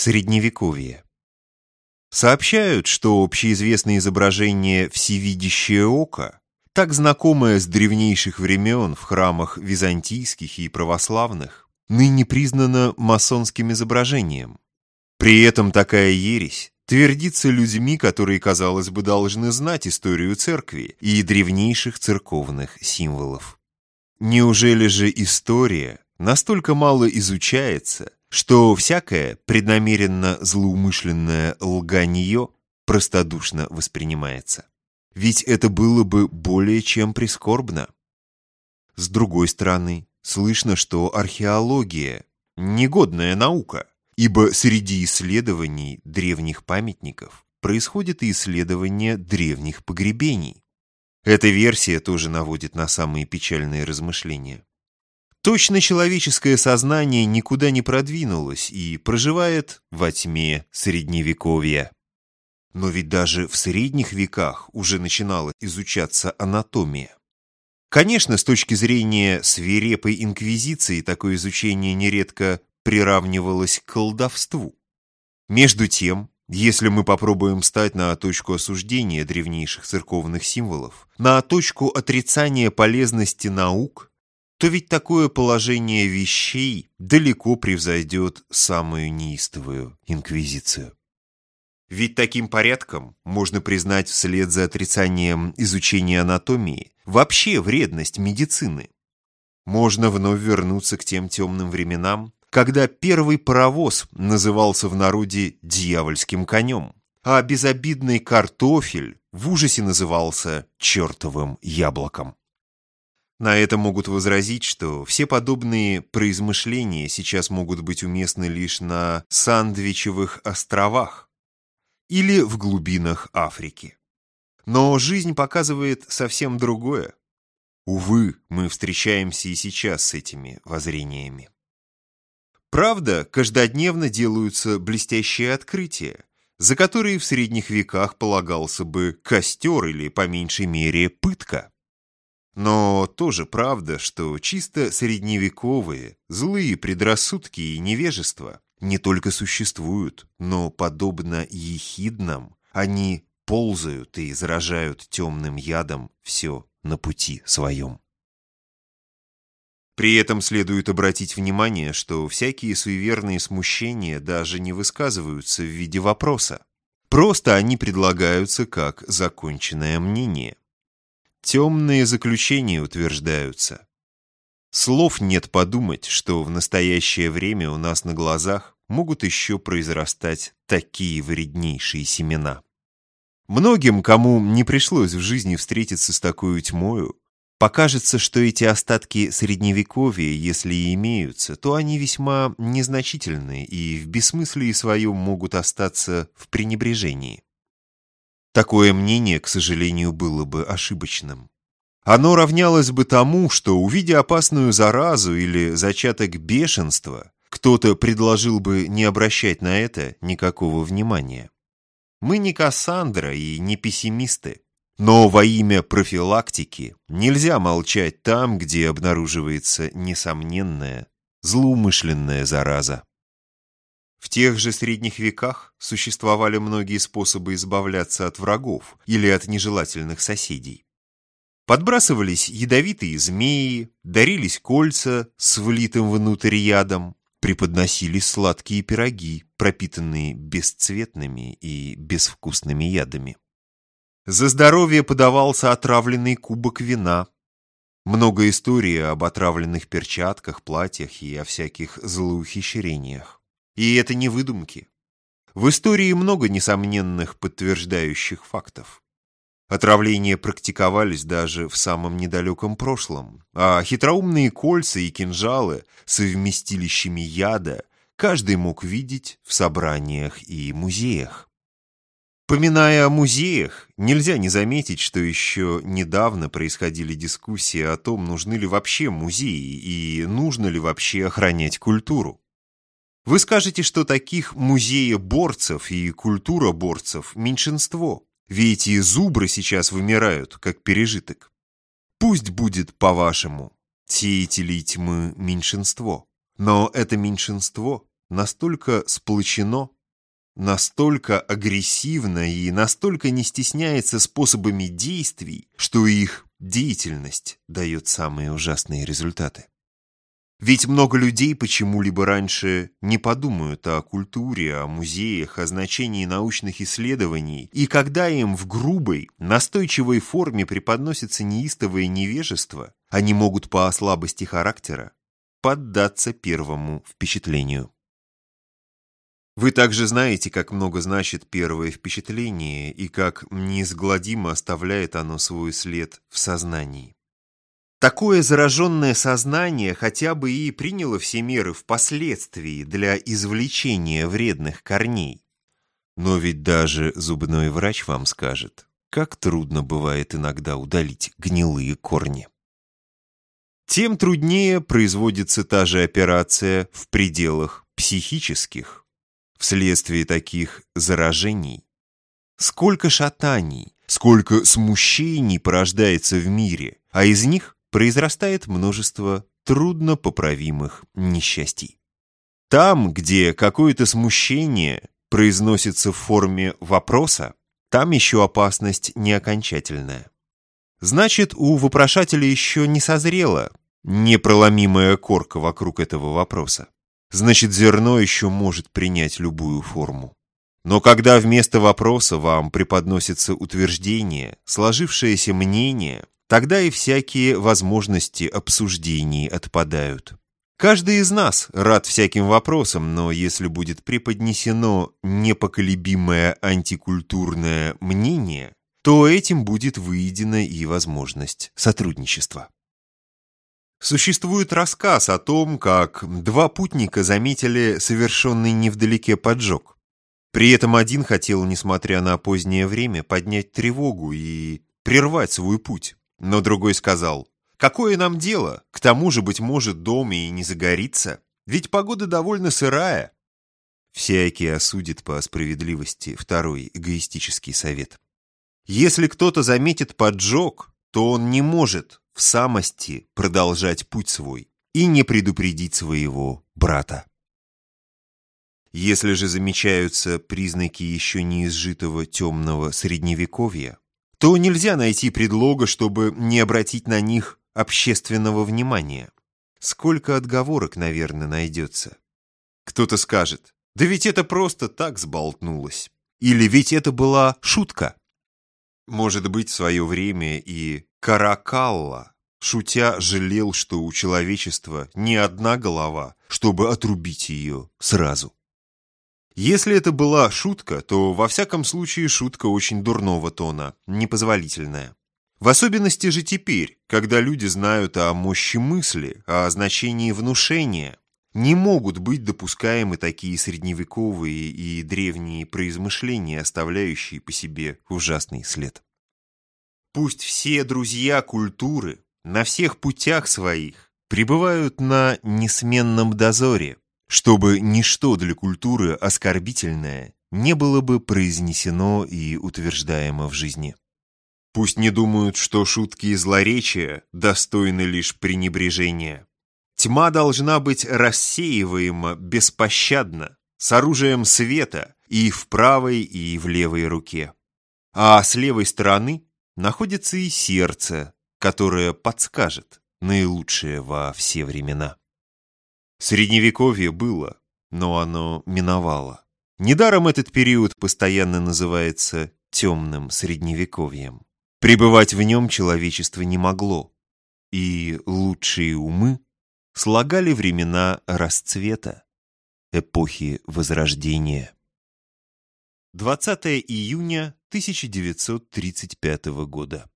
Средневековье. Сообщают, что общеизвестное изображение «Всевидящее око», так знакомое с древнейших времен в храмах византийских и православных, ныне признано масонским изображением. При этом такая ересь твердится людьми, которые, казалось бы, должны знать историю церкви и древнейших церковных символов. Неужели же история настолько мало изучается, что всякое преднамеренно злоумышленное лганье простодушно воспринимается. Ведь это было бы более чем прискорбно. С другой стороны, слышно, что археология – негодная наука, ибо среди исследований древних памятников происходит и исследование древних погребений. Эта версия тоже наводит на самые печальные размышления. Точно человеческое сознание никуда не продвинулось и проживает во тьме Средневековья. Но ведь даже в средних веках уже начинала изучаться анатомия. Конечно, с точки зрения свирепой инквизиции такое изучение нередко приравнивалось к колдовству. Между тем, если мы попробуем стать на точку осуждения древнейших церковных символов, на точку отрицания полезности наук – то ведь такое положение вещей далеко превзойдет самую неистовую инквизицию. Ведь таким порядком можно признать вслед за отрицанием изучения анатомии вообще вредность медицины. Можно вновь вернуться к тем темным временам, когда первый паровоз назывался в народе «дьявольским конем», а безобидный картофель в ужасе назывался «чертовым яблоком». На это могут возразить, что все подобные произмышления сейчас могут быть уместны лишь на Сандвичевых островах или в глубинах Африки. Но жизнь показывает совсем другое. Увы, мы встречаемся и сейчас с этими воззрениями. Правда, каждодневно делаются блестящие открытия, за которые в средних веках полагался бы костер или, по меньшей мере, пытка. Но тоже правда, что чисто средневековые, злые предрассудки и невежество не только существуют, но, подобно ехиднам, они ползают и заражают темным ядом все на пути своем. При этом следует обратить внимание, что всякие суеверные смущения даже не высказываются в виде вопроса. Просто они предлагаются как законченное мнение. Темные заключения утверждаются. Слов нет подумать, что в настоящее время у нас на глазах могут еще произрастать такие вреднейшие семена. Многим, кому не пришлось в жизни встретиться с такой тьмою, покажется, что эти остатки средневековья, если и имеются, то они весьма незначительны и в бессмыслии своем могут остаться в пренебрежении. Такое мнение, к сожалению, было бы ошибочным. Оно равнялось бы тому, что, увидя опасную заразу или зачаток бешенства, кто-то предложил бы не обращать на это никакого внимания. Мы не Кассандра и не пессимисты. Но во имя профилактики нельзя молчать там, где обнаруживается несомненная, злоумышленная зараза. В тех же средних веках существовали многие способы избавляться от врагов или от нежелательных соседей. Подбрасывались ядовитые змеи, дарились кольца с влитым внутрь ядом, преподносились сладкие пироги, пропитанные бесцветными и безвкусными ядами. За здоровье подавался отравленный кубок вина. Много историй об отравленных перчатках, платьях и о всяких злоухищрениях. И это не выдумки. В истории много несомненных подтверждающих фактов. Отравления практиковались даже в самом недалеком прошлом, а хитроумные кольца и кинжалы с вместилищами яда каждый мог видеть в собраниях и музеях. Поминая о музеях, нельзя не заметить, что еще недавно происходили дискуссии о том, нужны ли вообще музеи и нужно ли вообще охранять культуру. Вы скажете, что таких музея-борцев и культура-борцев меньшинство, ведь и зубры сейчас вымирают, как пережиток. Пусть будет по-вашему, сеятелей тьмы меньшинство, но это меньшинство настолько сплочено, настолько агрессивно и настолько не стесняется способами действий, что их деятельность дает самые ужасные результаты. Ведь много людей почему-либо раньше не подумают о культуре, о музеях, о значении научных исследований, и когда им в грубой, настойчивой форме преподносится неистовое невежество, они могут по слабости характера поддаться первому впечатлению. Вы также знаете, как много значит первое впечатление и как неизгладимо оставляет оно свой след в сознании. Такое зараженное сознание хотя бы и приняло все меры впоследствии для извлечения вредных корней. Но ведь даже зубной врач вам скажет, как трудно бывает иногда удалить гнилые корни. Тем труднее производится та же операция в пределах психических, вследствие таких заражений. Сколько шатаний, сколько смущений порождается в мире, а из них произрастает множество труднопоправимых несчастий. Там, где какое-то смущение произносится в форме вопроса, там еще опасность не окончательная. Значит, у вопрошателя еще не созрела непроломимая корка вокруг этого вопроса. Значит, зерно еще может принять любую форму. Но когда вместо вопроса вам преподносится утверждение, сложившееся мнение, Тогда и всякие возможности обсуждений отпадают. Каждый из нас рад всяким вопросам, но если будет преподнесено непоколебимое антикультурное мнение, то этим будет выедена и возможность сотрудничества. Существует рассказ о том, как два путника заметили совершенный невдалеке поджог. При этом один хотел, несмотря на позднее время, поднять тревогу и прервать свой путь. Но другой сказал, «Какое нам дело? К тому же, быть может, дом и не загорится. Ведь погода довольно сырая». Всякий осудит по справедливости второй эгоистический совет. Если кто-то заметит поджог, то он не может в самости продолжать путь свой и не предупредить своего брата. Если же замечаются признаки еще не изжитого темного средневековья, то нельзя найти предлога, чтобы не обратить на них общественного внимания. Сколько отговорок, наверное, найдется. Кто-то скажет, да ведь это просто так сболтнулось. Или ведь это была шутка. Может быть, в свое время и Каракалла, шутя, жалел, что у человечества не одна голова, чтобы отрубить ее сразу. Если это была шутка, то во всяком случае шутка очень дурного тона, непозволительная. В особенности же теперь, когда люди знают о мощи мысли, о значении внушения, не могут быть допускаемы такие средневековые и древние произмышления, оставляющие по себе ужасный след. Пусть все друзья культуры на всех путях своих пребывают на несменном дозоре, чтобы ничто для культуры оскорбительное не было бы произнесено и утверждаемо в жизни. Пусть не думают, что шутки и злоречия достойны лишь пренебрежения. Тьма должна быть рассеиваема беспощадно, с оружием света и в правой, и в левой руке. А с левой стороны находится и сердце, которое подскажет наилучшее во все времена. Средневековье было, но оно миновало. Недаром этот период постоянно называется темным средневековьем. Пребывать в нем человечество не могло, и лучшие умы слагали времена расцвета, эпохи Возрождения. 20 июня 1935 года.